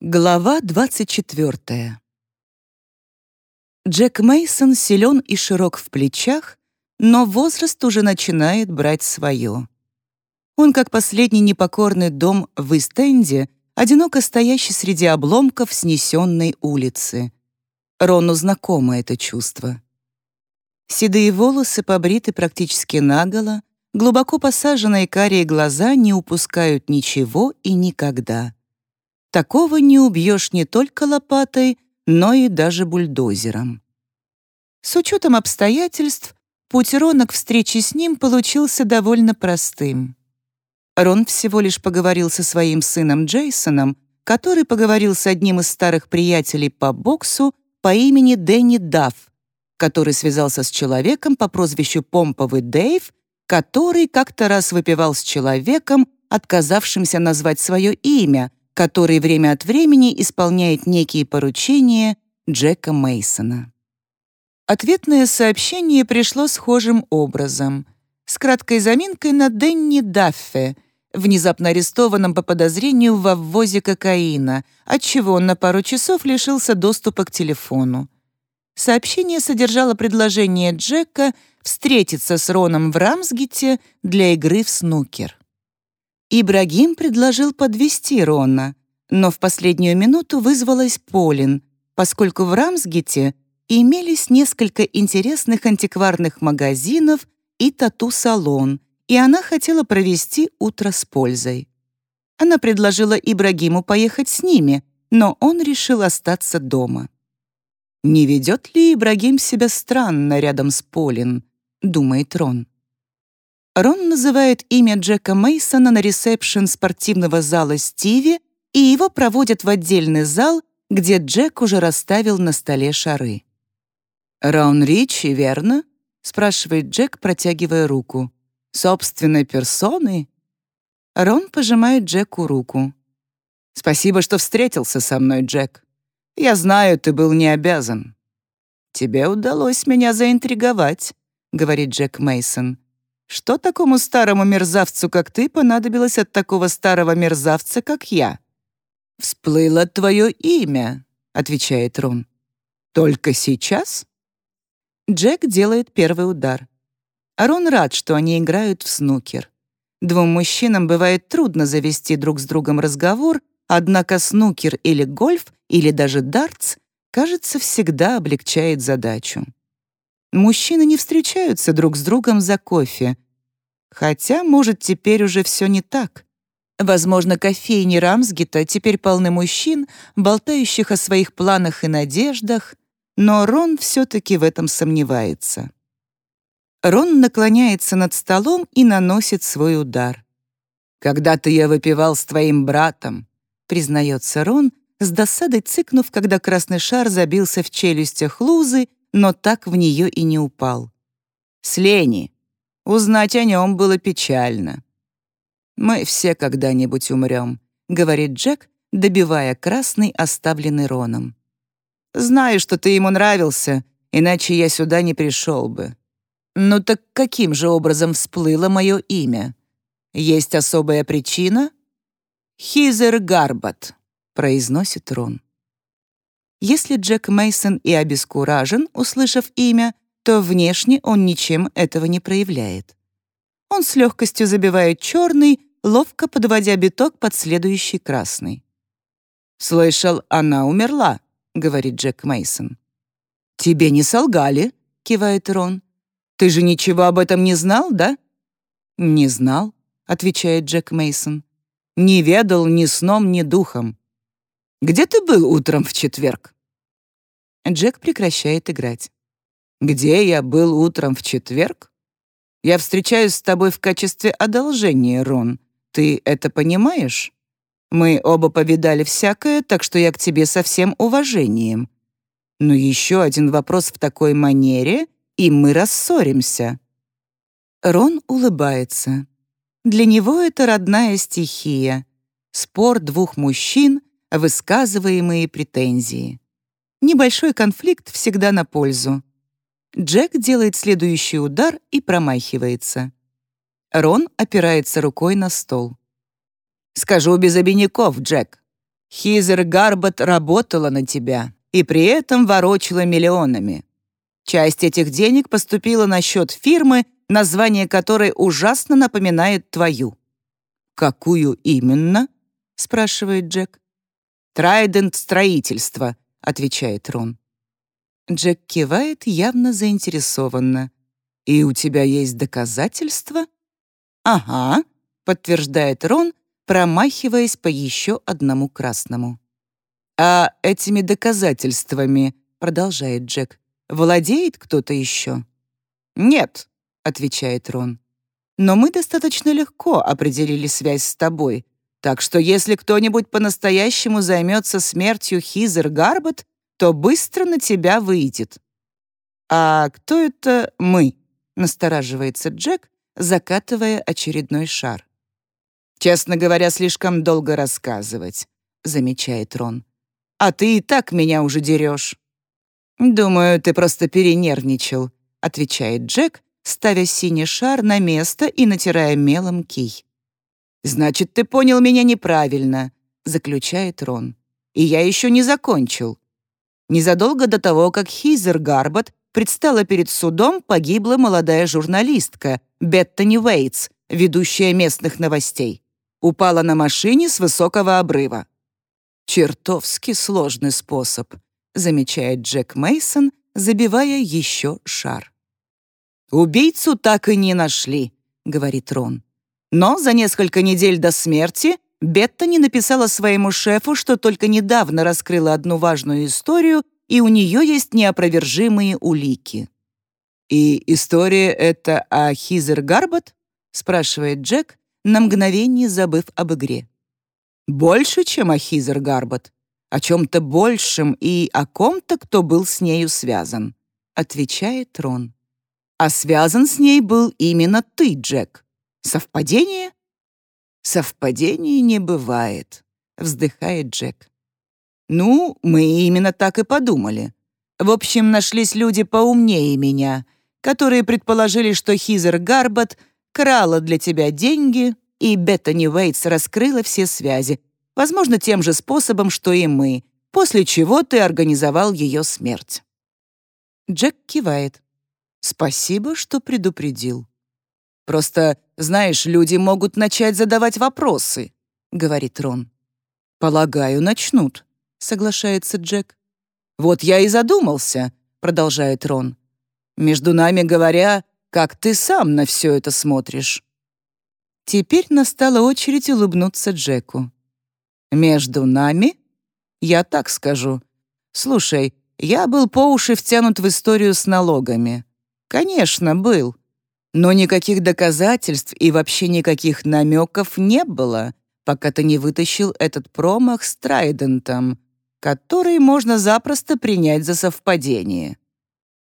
Глава 24. Джек Мейсон силен и широк в плечах, но возраст уже начинает брать свое. Он, как последний непокорный дом в Истенде, одиноко стоящий среди обломков снесенной улицы. Рону знакомо это чувство. Седые волосы побриты практически наголо, глубоко посаженные карие глаза не упускают ничего и никогда. Такого не убьешь не только лопатой, но и даже бульдозером. С учетом обстоятельств, путь Рона к встрече с ним получился довольно простым. Рон всего лишь поговорил со своим сыном Джейсоном, который поговорил с одним из старых приятелей по боксу по имени Дэнни Дафф, который связался с человеком по прозвищу Помповый Дэйв, который как-то раз выпивал с человеком, отказавшимся назвать свое имя, который время от времени исполняет некие поручения Джека Мейсона. Ответное сообщение пришло схожим образом, с краткой заминкой на Денни Даффе, внезапно арестованном по подозрению в ввозе кокаина, отчего он на пару часов лишился доступа к телефону. Сообщение содержало предложение Джека встретиться с Роном в Рамсгите для игры в снукер. Ибрагим предложил подвести Рона, но в последнюю минуту вызвалась Полин, поскольку в Рамсгите имелись несколько интересных антикварных магазинов и тату-салон, и она хотела провести утро с пользой. Она предложила Ибрагиму поехать с ними, но он решил остаться дома. «Не ведет ли Ибрагим себя странно рядом с Полин?» — думает Рон. Рон называет имя Джека Мейсона на ресепшн спортивного зала Стиви, и его проводят в отдельный зал, где Джек уже расставил на столе шары. «Раун Ричи, верно?» — спрашивает Джек, протягивая руку. «Собственной персоной?» Рон пожимает Джеку руку. «Спасибо, что встретился со мной, Джек. Я знаю, ты был не обязан». «Тебе удалось меня заинтриговать», — говорит Джек Мейсон. Что такому старому мерзавцу, как ты, понадобилось от такого старого мерзавца, как я?» «Всплыло твое имя», — отвечает Рон. «Только сейчас?» Джек делает первый удар. Рон рад, что они играют в снукер. Двум мужчинам бывает трудно завести друг с другом разговор, однако снукер или гольф, или даже дартс, кажется, всегда облегчает задачу. Мужчины не встречаются друг с другом за кофе. Хотя, может, теперь уже все не так. Возможно, кофейни Рамсгита теперь полны мужчин, болтающих о своих планах и надеждах, но Рон все-таки в этом сомневается. Рон наклоняется над столом и наносит свой удар. «Когда-то я выпивал с твоим братом», — признается Рон, с досадой цыкнув, когда красный шар забился в челюстях Лузы но так в нее и не упал. С Лени. Узнать о нем было печально. «Мы все когда-нибудь умрем», — говорит Джек, добивая красный, оставленный Роном. «Знаю, что ты ему нравился, иначе я сюда не пришел бы. Ну так каким же образом всплыло мое имя? Есть особая причина?» «Хизер Гарбат», — произносит Рон. Если Джек Мейсон и обескуражен, услышав имя, то внешне он ничем этого не проявляет. Он с легкостью забивает черный, ловко подводя биток под следующий красный. «Слышал, она умерла», — говорит Джек Мейсон. «Тебе не солгали», — кивает Рон. «Ты же ничего об этом не знал, да?» «Не знал», — отвечает Джек Мейсон. «Не ведал ни сном, ни духом. Где ты был утром в четверг?» Джек прекращает играть. «Где я был утром в четверг? Я встречаюсь с тобой в качестве одолжения, Рон. Ты это понимаешь? Мы оба повидали всякое, так что я к тебе со всем уважением. Но еще один вопрос в такой манере, и мы рассоримся». Рон улыбается. Для него это родная стихия. Спор двух мужчин, высказываемые претензии. Небольшой конфликт всегда на пользу. Джек делает следующий удар и промахивается. Рон опирается рукой на стол. «Скажу без обиняков, Джек. Хизер Гарбот работала на тебя и при этом ворочила миллионами. Часть этих денег поступила на счет фирмы, название которой ужасно напоминает твою. «Какую именно?» — спрашивает Джек. «Трайдент строительство», — отвечает Рон. Джек кивает явно заинтересованно. «И у тебя есть доказательства?» «Ага», — подтверждает Рон, промахиваясь по еще одному красному. «А этими доказательствами», — продолжает Джек, «владеет кто-то еще?» «Нет», — отвечает Рон. «Но мы достаточно легко определили связь с тобой, так что если кто-нибудь по-настоящему займется смертью Хизер Гарбот, то быстро на тебя выйдет». «А кто это мы?» — настораживается Джек, закатывая очередной шар. «Честно говоря, слишком долго рассказывать», — замечает Рон. «А ты и так меня уже дерешь». «Думаю, ты просто перенервничал», — отвечает Джек, ставя синий шар на место и натирая мелом кий. «Значит, ты понял меня неправильно», — заключает Рон. «И я еще не закончил. Незадолго до того, как Хизер Гарбот предстала перед судом, погибла молодая журналистка Беттани Уэйтс, ведущая местных новостей. Упала на машине с высокого обрыва. «Чертовски сложный способ», — замечает Джек Мейсон, забивая еще шар. «Убийцу так и не нашли», — говорит Рон. Но за несколько недель до смерти Беттани написала своему шефу, что только недавно раскрыла одну важную историю, и у нее есть неопровержимые улики. «И история эта о Хизер Гарбот?» — спрашивает Джек, на мгновение забыв об игре. «Больше, чем о Хизер Гарбот. О чем-то большем и о ком-то, кто был с нею связан», — отвечает Рон. «А связан с ней был именно ты, Джек. Совпадение?» «Совпадений не бывает», — вздыхает Джек. «Ну, мы именно так и подумали. В общем, нашлись люди поумнее меня, которые предположили, что Хизер Гарбот крала для тебя деньги, и Беттани Уэйтс раскрыла все связи, возможно, тем же способом, что и мы, после чего ты организовал ее смерть». Джек кивает. «Спасибо, что предупредил». Просто, знаешь, люди могут начать задавать вопросы», — говорит Рон. «Полагаю, начнут», — соглашается Джек. «Вот я и задумался», — продолжает Рон. «Между нами говоря, как ты сам на все это смотришь?» Теперь настала очередь улыбнуться Джеку. «Между нами?» «Я так скажу. Слушай, я был по уши втянут в историю с налогами. Конечно, был. Но никаких доказательств и вообще никаких намеков не было, пока ты не вытащил этот промах с Трайдентом, который можно запросто принять за совпадение.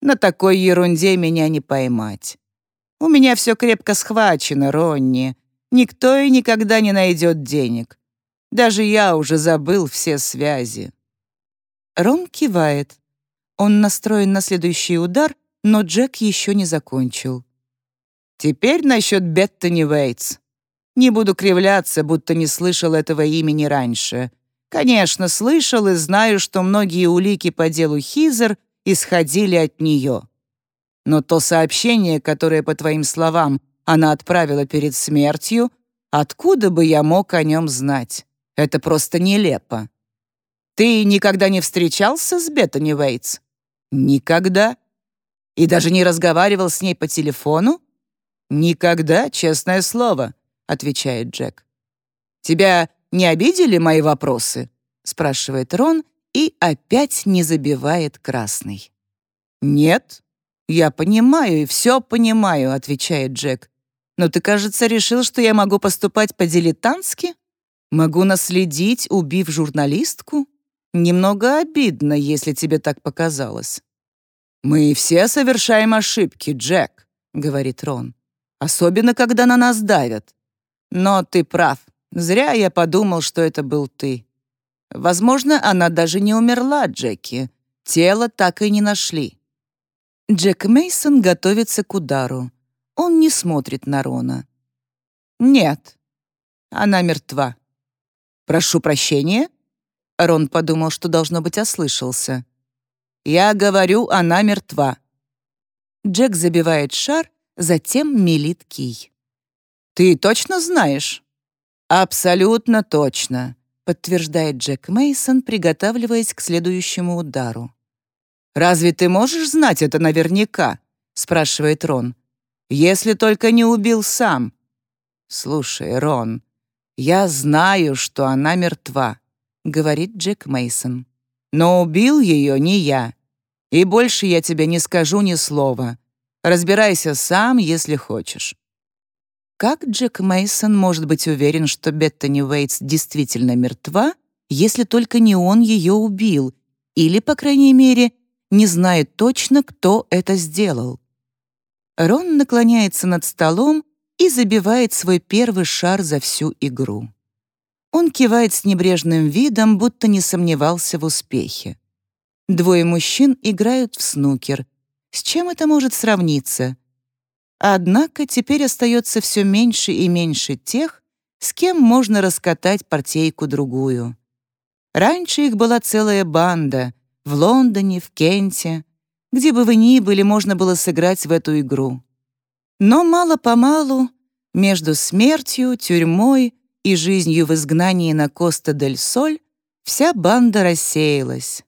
На такой ерунде меня не поймать. У меня все крепко схвачено, Ронни. Никто и никогда не найдет денег. Даже я уже забыл все связи. Рон кивает. Он настроен на следующий удар, но Джек еще не закончил. Теперь насчет Беттани Уэйтс. Не буду кривляться, будто не слышал этого имени раньше. Конечно, слышал и знаю, что многие улики по делу Хизер исходили от нее. Но то сообщение, которое, по твоим словам, она отправила перед смертью, откуда бы я мог о нем знать? Это просто нелепо. Ты никогда не встречался с Беттани Уэйтс? Никогда. И даже не разговаривал с ней по телефону? «Никогда, честное слово», — отвечает Джек. «Тебя не обидели мои вопросы?» — спрашивает Рон и опять не забивает красный. «Нет, я понимаю и все понимаю», — отвечает Джек. «Но ты, кажется, решил, что я могу поступать по-дилетантски? Могу наследить, убив журналистку? Немного обидно, если тебе так показалось». «Мы все совершаем ошибки, Джек», — говорит Рон особенно когда на нас давят. Но ты прав. Зря я подумал, что это был ты. Возможно, она даже не умерла, Джеки. Тело так и не нашли. Джек Мейсон готовится к удару. Он не смотрит на Рона. Нет, она мертва. Прошу прощения. Рон подумал, что должно быть ослышался. «Я говорю, она мертва». Джек забивает шар, затем мелит кий. «Ты точно знаешь?» «Абсолютно точно», — подтверждает Джек Мейсон, приготавливаясь к следующему удару. «Разве ты можешь знать это наверняка?» — спрашивает Рон. «Если только не убил сам». «Слушай, Рон, я знаю, что она мертва», — говорит Джек Мейсон. «Но убил ее не я. И больше я тебе не скажу ни слова. Разбирайся сам, если хочешь». Как Джек Мейсон может быть уверен, что Беттани Уэйтс действительно мертва, если только не он ее убил, или, по крайней мере, не знает точно, кто это сделал? Рон наклоняется над столом и забивает свой первый шар за всю игру. Он кивает с небрежным видом, будто не сомневался в успехе. Двое мужчин играют в снукер. С чем это может сравниться? Однако теперь остается все меньше и меньше тех, с кем можно раскатать партейку-другую. Раньше их была целая банда в Лондоне, в Кенте, где бы вы ни были, можно было сыграть в эту игру. Но мало-помалу, между смертью, тюрьмой и жизнью в изгнании на Коста-дель-Соль, вся банда рассеялась.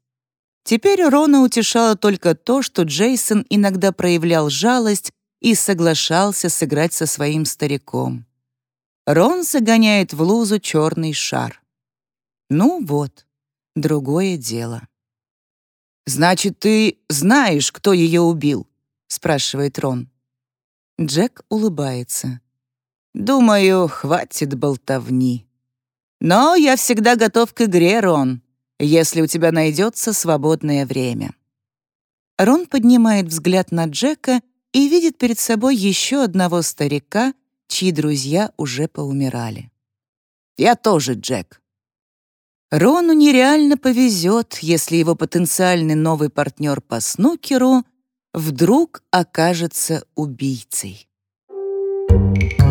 Теперь Рона утешало только то, что Джейсон иногда проявлял жалость и соглашался сыграть со своим стариком. Рон загоняет в лузу черный шар. Ну вот, другое дело. «Значит, ты знаешь, кто ее убил?» — спрашивает Рон. Джек улыбается. «Думаю, хватит болтовни. Но я всегда готов к игре, Рон, если у тебя найдется свободное время». Рон поднимает взгляд на Джека и видит перед собой еще одного старика, чьи друзья уже поумирали. «Я тоже, Джек», Рону нереально повезет, если его потенциальный новый партнер по снукеру вдруг окажется убийцей. Thank you.